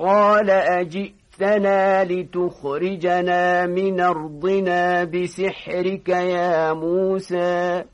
قال أجئتنا لتخرجنا من أرضنا بسحرك يا موسى